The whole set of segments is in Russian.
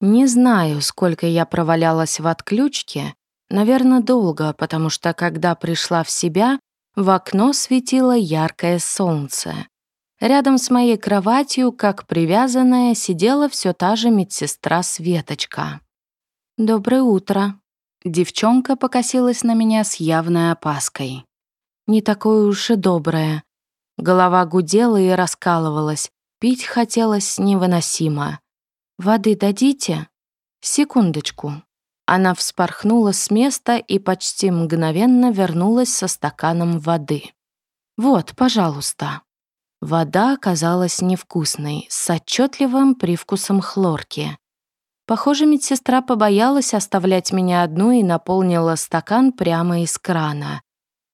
Не знаю, сколько я провалялась в отключке, наверное, долго, потому что, когда пришла в себя, в окно светило яркое солнце. Рядом с моей кроватью, как привязанная, сидела все та же медсестра Светочка. «Доброе утро». Девчонка покосилась на меня с явной опаской. Не такое уж и доброе. Голова гудела и раскалывалась. Пить хотелось невыносимо. «Воды дадите?» «Секундочку». Она вспорхнула с места и почти мгновенно вернулась со стаканом воды. «Вот, пожалуйста». Вода оказалась невкусной, с отчетливым привкусом хлорки. Похоже, медсестра побоялась оставлять меня одну и наполнила стакан прямо из крана.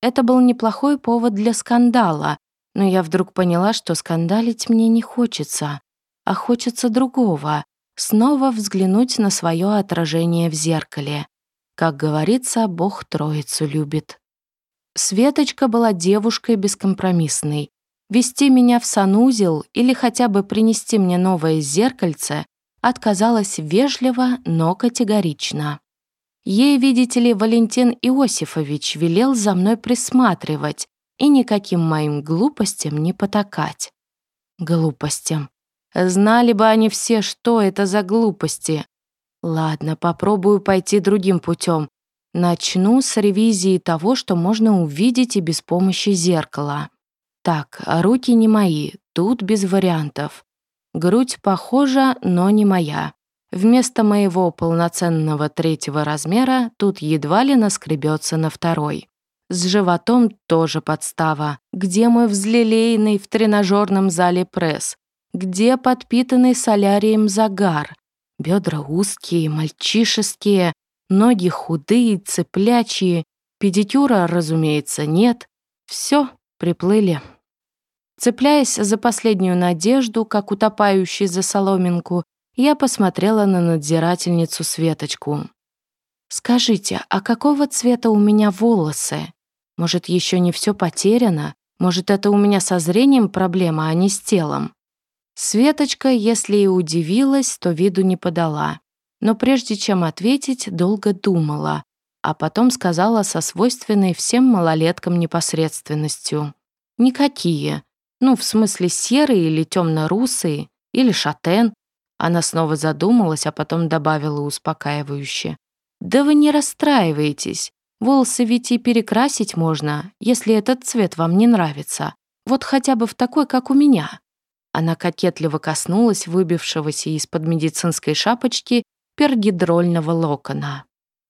Это был неплохой повод для скандала, но я вдруг поняла, что скандалить мне не хочется, а хочется другого — снова взглянуть на свое отражение в зеркале. Как говорится, Бог Троицу любит. Светочка была девушкой бескомпромиссной, Вести меня в санузел или хотя бы принести мне новое зеркальце отказалась вежливо, но категорично. Ей, видите ли, Валентин Иосифович велел за мной присматривать и никаким моим глупостям не потакать. Глупостям. Знали бы они все, что это за глупости. Ладно, попробую пойти другим путем. Начну с ревизии того, что можно увидеть и без помощи зеркала. Так, руки не мои, тут без вариантов. Грудь похожа, но не моя. Вместо моего полноценного третьего размера тут едва ли наскребется на второй. С животом тоже подстава. Где мой взлелеянный в тренажерном зале пресс? Где подпитанный солярием загар? Бедра узкие, мальчишеские, ноги худые, цеплячие. Педикюра, разумеется, нет. Все, приплыли. Цепляясь за последнюю надежду, как утопающий за соломинку, я посмотрела на надзирательницу Светочку. «Скажите, а какого цвета у меня волосы? Может, еще не все потеряно? Может, это у меня со зрением проблема, а не с телом?» Светочка, если и удивилась, то виду не подала. Но прежде чем ответить, долго думала, а потом сказала со свойственной всем малолеткам непосредственностью. «Никакие. Ну, в смысле, серые или темно-русые, или шатен. Она снова задумалась, а потом добавила успокаивающе. «Да вы не расстраивайтесь. Волосы ведь и перекрасить можно, если этот цвет вам не нравится. Вот хотя бы в такой, как у меня». Она кокетливо коснулась выбившегося из-под медицинской шапочки пергидрольного локона.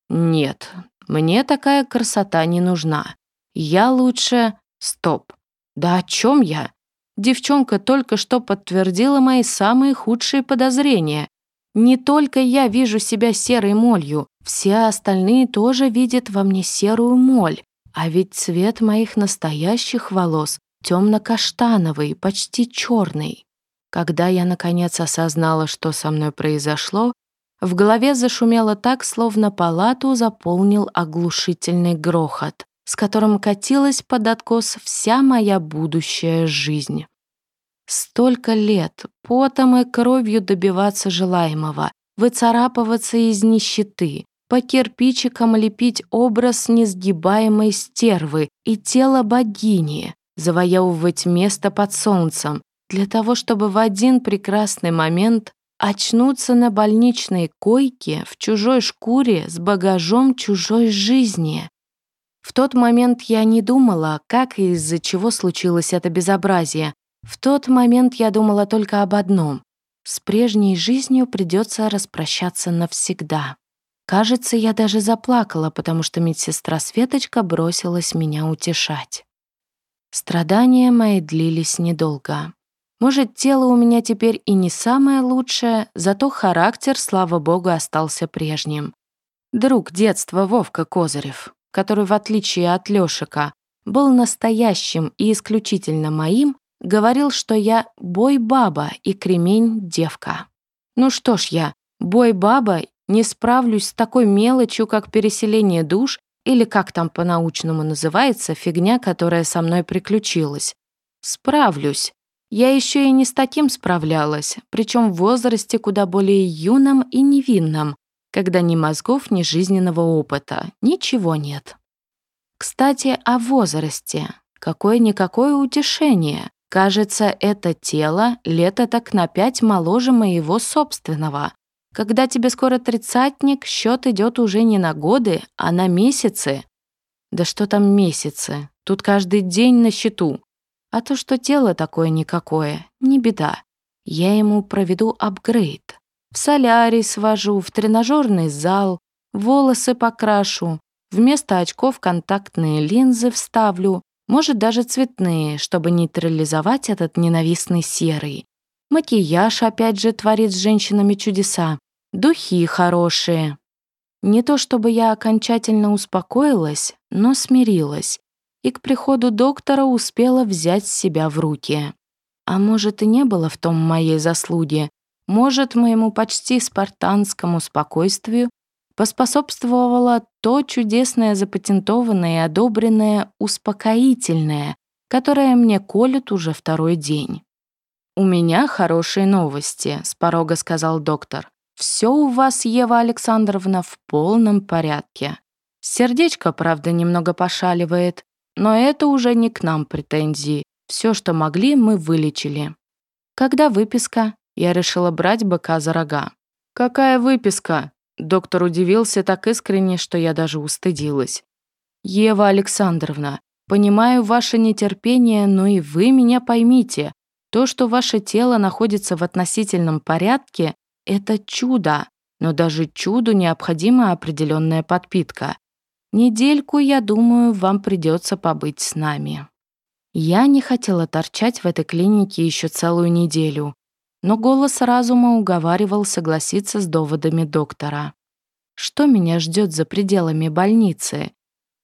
«Нет, мне такая красота не нужна. Я лучше...» «Стоп! Да о чем я? Девчонка только что подтвердила мои самые худшие подозрения. Не только я вижу себя серой молью, все остальные тоже видят во мне серую моль. А ведь цвет моих настоящих волос темно-каштановый, почти черный. Когда я, наконец, осознала, что со мной произошло, в голове зашумело так, словно палату заполнил оглушительный грохот с которым катилась под откос вся моя будущая жизнь. Столько лет потом и кровью добиваться желаемого, выцарапываться из нищеты, по кирпичикам лепить образ несгибаемой стервы и тело богини, завоевывать место под солнцем, для того, чтобы в один прекрасный момент очнуться на больничной койке в чужой шкуре с багажом чужой жизни. В тот момент я не думала, как и из-за чего случилось это безобразие. В тот момент я думала только об одном. С прежней жизнью придется распрощаться навсегда. Кажется, я даже заплакала, потому что медсестра Светочка бросилась меня утешать. Страдания мои длились недолго. Может, тело у меня теперь и не самое лучшее, зато характер, слава богу, остался прежним. Друг детства Вовка Козырев который, в отличие от Лёшика, был настоящим и исключительно моим, говорил, что я бой-баба и кремень-девка. Ну что ж я, бой-баба, не справлюсь с такой мелочью, как переселение душ или как там по-научному называется фигня, которая со мной приключилась. Справлюсь. Я еще и не с таким справлялась, причем в возрасте куда более юном и невинном, когда ни мозгов, ни жизненного опыта, ничего нет. Кстати, о возрасте. Какое-никакое утешение. Кажется, это тело лето так на пять моложе моего собственного. Когда тебе скоро тридцатник, счет идет уже не на годы, а на месяцы. Да что там месяцы? Тут каждый день на счету. А то, что тело такое никакое, не беда. Я ему проведу апгрейд. В солярий свожу, в тренажерный зал, волосы покрашу, вместо очков контактные линзы вставлю, может, даже цветные, чтобы нейтрализовать этот ненавистный серый. Макияж опять же творит с женщинами чудеса. Духи хорошие. Не то чтобы я окончательно успокоилась, но смирилась и к приходу доктора успела взять себя в руки. А может, и не было в том моей заслуги. Может, моему почти спартанскому спокойствию поспособствовало то чудесное запатентованное и одобренное успокоительное, которое мне колют уже второй день. «У меня хорошие новости», — с порога сказал доктор. «Все у вас, Ева Александровна, в полном порядке. Сердечко, правда, немного пошаливает, но это уже не к нам претензии. Все, что могли, мы вылечили. Когда выписка? Я решила брать быка за рога. Какая выписка? Доктор удивился так искренне, что я даже устыдилась. Ева Александровна, понимаю ваше нетерпение, но и вы меня поймите. То, что ваше тело находится в относительном порядке, это чудо. Но даже чуду необходима определенная подпитка. Недельку, я думаю, вам придется побыть с нами. Я не хотела торчать в этой клинике еще целую неделю, но голос разума уговаривал согласиться с доводами доктора. Что меня ждет за пределами больницы?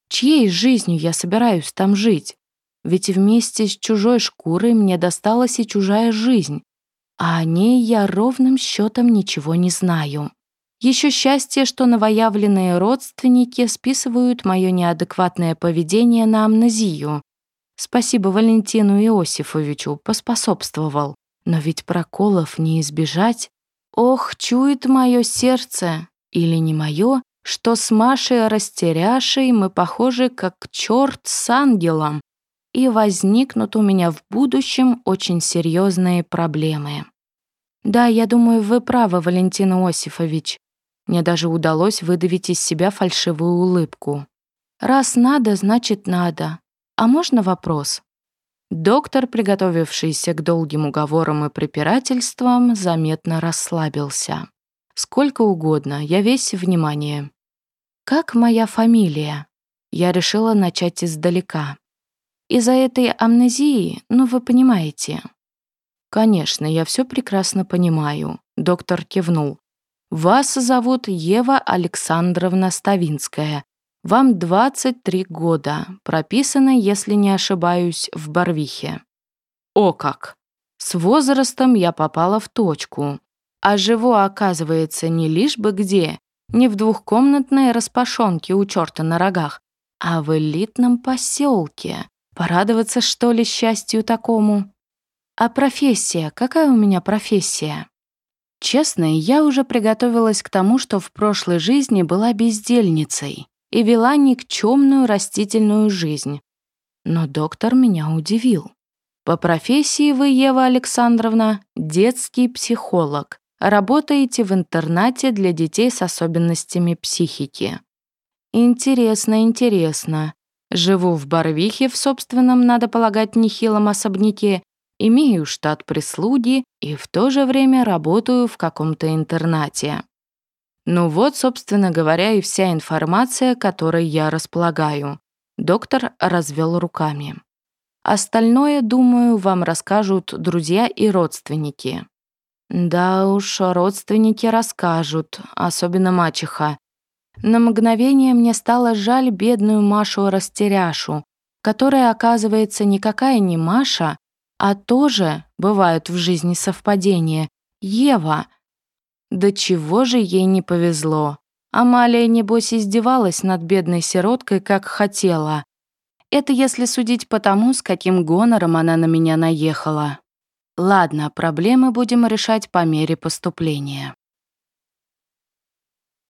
Чьей жизнью я собираюсь там жить? Ведь вместе с чужой шкурой мне досталась и чужая жизнь, а о ней я ровным счетом ничего не знаю. Еще счастье, что новоявленные родственники списывают мое неадекватное поведение на амнезию. Спасибо Валентину Иосифовичу, поспособствовал. Но ведь проколов не избежать. Ох, чует мое сердце, или не мое, что с Машей растеряшей мы похожи как черт с ангелом, и возникнут у меня в будущем очень серьезные проблемы. Да, я думаю, вы правы, Валентин Иосифович. Мне даже удалось выдавить из себя фальшивую улыбку. «Раз надо, значит надо. А можно вопрос?» Доктор, приготовившийся к долгим уговорам и препирательствам, заметно расслабился. «Сколько угодно, я весь внимание». «Как моя фамилия?» Я решила начать издалека. «Из-за этой амнезии, ну вы понимаете». «Конечно, я все прекрасно понимаю», — доктор кивнул. Вас зовут Ева Александровна Ставинская. Вам 23 года. Прописаны, если не ошибаюсь, в Барвихе. О как! С возрастом я попала в точку. А живу, оказывается, не лишь бы где, не в двухкомнатной распашонке у черта на рогах, а в элитном поселке. Порадоваться, что ли, счастью такому? А профессия? Какая у меня профессия? Честно, я уже приготовилась к тому, что в прошлой жизни была бездельницей и вела никчемную растительную жизнь. Но доктор меня удивил. По профессии вы, Ева Александровна, детский психолог. Работаете в интернате для детей с особенностями психики. Интересно, интересно. Живу в Барвихе в собственном, надо полагать, нехилом особняке имею штат прислуги и в то же время работаю в каком-то интернате. Ну вот, собственно говоря, и вся информация, которой я располагаю. Доктор развел руками. Остальное, думаю, вам расскажут друзья и родственники. Да уж, родственники расскажут, особенно мачеха. На мгновение мне стало жаль бедную Машу-растеряшу, которая, оказывается, никакая не Маша, а тоже бывают в жизни совпадения. Ева. Да чего же ей не повезло? Амалия, небось, издевалась над бедной сироткой, как хотела. Это если судить по тому, с каким гонором она на меня наехала. Ладно, проблемы будем решать по мере поступления.